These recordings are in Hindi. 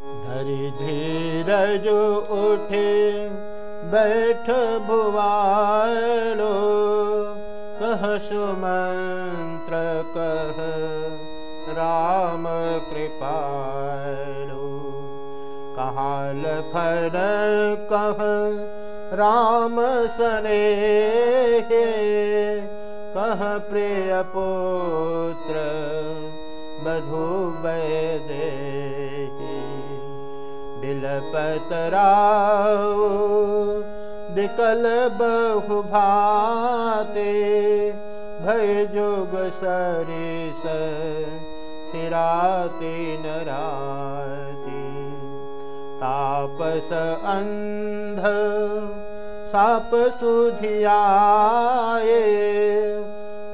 धरि धीरज उठे बैठ भुवालो कह सुमंत्र कह राम कृपालो। कहा लखन कह राम सने कह प्रिय पुत्र बधु दे बिलपतराव विकल बहु भाते भय जोग सरिस सिराते नराती। तापस अंध साप सुधियाए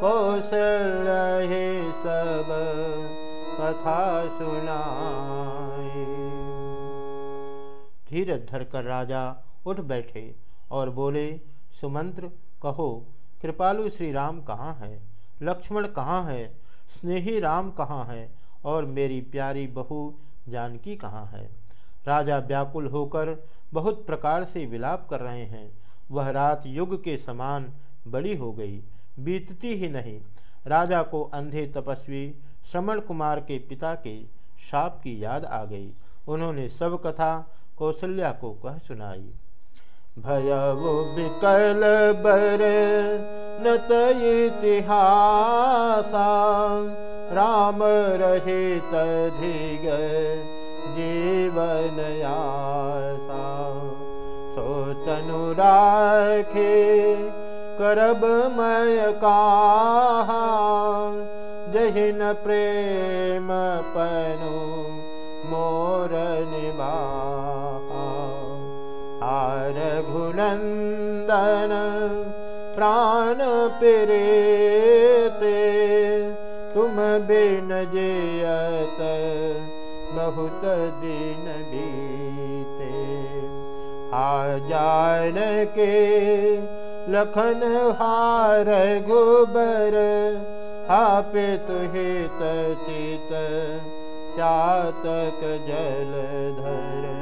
कौशल रहे सब कथा सुनाए धीरज धरकर राजा उठ बैठे और बोले, सुमंत्र, कहो, कृपालु श्री राम कहाँ है? लक्ष्मण कहाँ है? स्नेही राम कहाँ है? और मेरी प्यारी बहू जानकी कहाँ है? राजा व्याकुल होकर बहुत प्रकार से विलाप कर रहे हैं। वह रात युग के समान बड़ी हो गई, बीतती ही नहीं। राजा को अंधे तपस्वी श्रमण कुमार के पिता के शाप की याद आ गई। उन्होंने सब कथा कौशल्या को कह सुनाई भयउ विकल बर नत इतिहासा, राम रहित धिग जीवन आसा सोतनु राखे, करब मय कहा, जहिन प्रेम पनु मोर निबा रघुनन्दन प्राण पिरेते। तुम बिन जयत बहुत दिन बीते। आ जान के लखन हार गुबर हापे तुहित चित चातक जल धर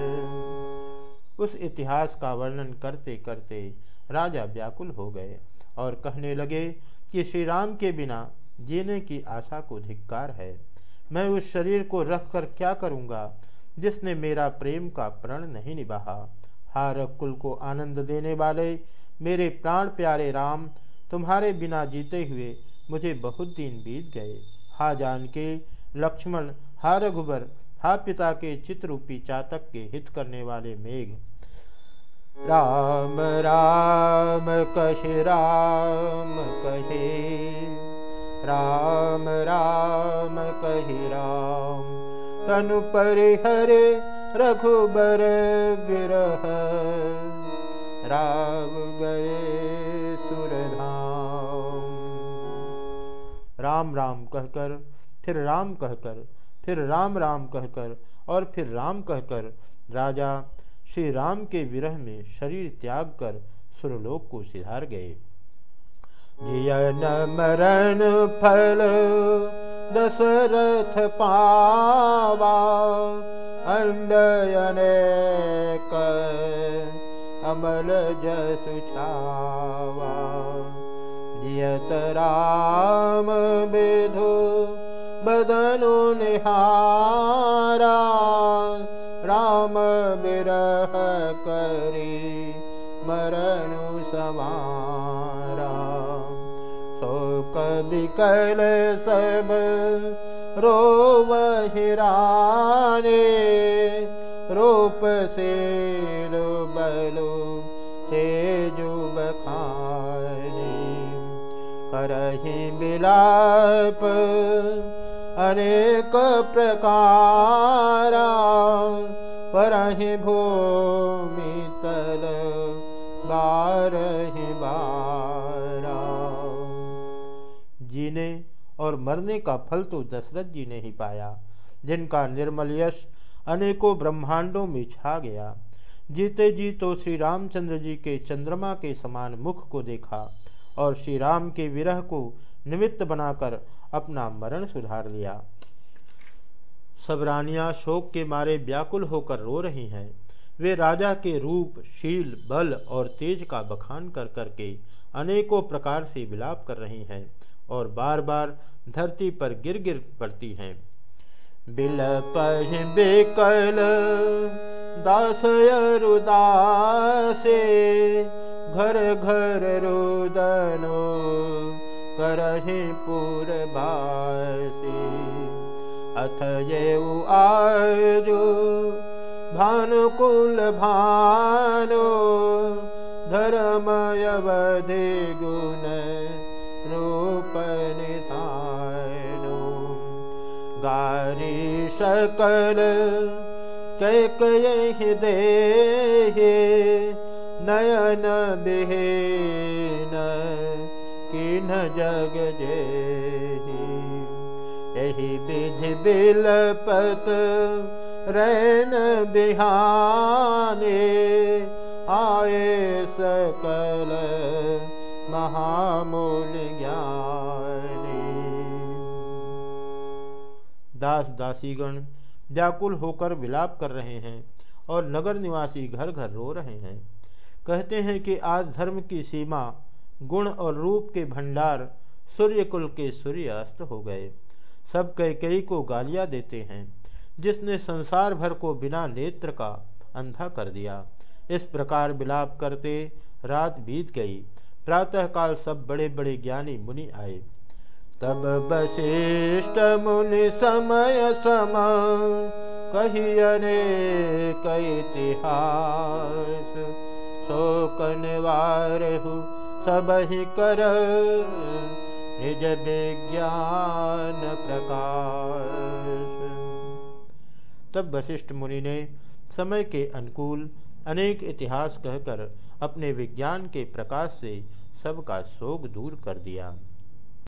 उस इतिहास का वर्णन करते करते राजा व्याकुल हो गए और कहने लगे कि श्री राम के बिना जीने की आशा को धिक्कार है। मैं उस शरीर को रखकर क्या करूँगा जिसने मेरा प्रेम का प्रण नहीं निभाहा? हार कुल को आनंद देने वाले मेरे प्राण प्यारे राम, तुम्हारे बिना जीते हुए मुझे बहुत दिन बीत गए। हा जान के लक्ष्मण, हा रघुबर, हा पिता के चित्रूपी चातक के हित करने वाले मेघ राम राम कहे राम कहे। राम राम, कहे राम। तनु परिहरे, रघुबर विरह। राव गए सुरधाम राम राम कहकर, फिर राम कहकर, फिर राम राम कहकर, और फिर राम कहकर, राजा श्री राम के विरह में शरीर त्याग कर सुरलोक को सिधार गए। जियन मरण फल दशरथ पावा, अंडयने अमल जसु छावा। जियत राम विधु बदनु निहारा बिरह करी मरणु समारा। शोक विकल सब रो हिराने रूप से बलो से जुब खाने। करही बिलाप अनेक प्रकारा भूमि तल बारा जीने और मरने का फल तो दशरथ जी ने ही पाया, जिनका निर्मल यश अनेकों ब्रह्मांडों में छा गया। जीते जी तो श्री रामचंद्र जी के चंद्रमा के समान मुख को देखा और श्री राम के विरह को निमित्त बनाकर अपना मरण सुधार लिया। सब रानियाँ शोक के मारे व्याकुल होकर रो रही हैं। वे राजा के रूप, शील, बल और तेज का बखान कर करके अनेकों प्रकार से विलाप कर रही हैं और बार बार धरती पर गिर गिर पड़ती हैं। बिलप बेकल दासयरुदासे घर घर रुदनो करहि बासी आजो। भानुकुल भानो धर्मयवधि गुण रूप निधानो गारी सकल कैकयहि दे नयन बिहेन किन जग जे यही विधि बिलपत रैन बिहाने, आए सकल महामूल ज्ञानी। दास दासीगण व्याकुल होकर विलाप कर रहे हैं और नगर निवासी घर घर रो रहे हैं। कहते हैं कि आज धर्म की सीमा, गुण और रूप के भंडार सूर्यकुल के सूर्य अस्त हो गए। सब कई कई को गालियाँ देते हैं। जिसने संसार भर को बिना नेत्र का अंधा कर दिया। इस प्रकार विलाप करते रात बीत गई। प्रातःकाल सब बड़े बड़े ज्ञानी मुनि आए। तब वशिष्ठ मुनि समय सम कही अनेक इतिहास। शोक निवार सब ही कर। निज विज्ञान प्रकाश। तब वशिष्ठ मुनि ने समय के अनुकूल अनेक इतिहास कहकर अपने विज्ञान के प्रकाश से सबका शोक दूर कर दिया।